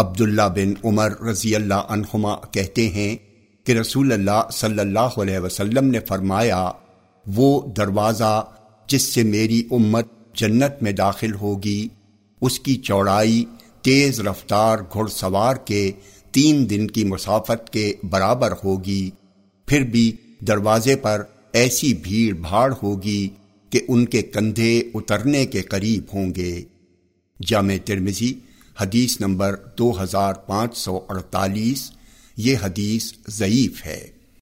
عبداللہ بن عمر رضی اللہ عنہما کہتے ہیں کہ رسول اللہ صلی اللہ علیہ وسلم نے فرمایا، وہ دروازہ جس سے میری امت جنت میں داخل ہوگی، اس کی چوڑائی تیز رفتار گھڑ سوار کے تین دن کی مسافت کے برابر ہوگی، پھر بھی دروازے پر ایسی بھیڑ بھاڑ ہوگی کہ ان کے کندھے اترنے کے قریب ہوں گے۔ جامع ترمزی حدیث نمبر دو ہزار پانچ سو اڑتالیس یہ حدیث ضعیف ہے۔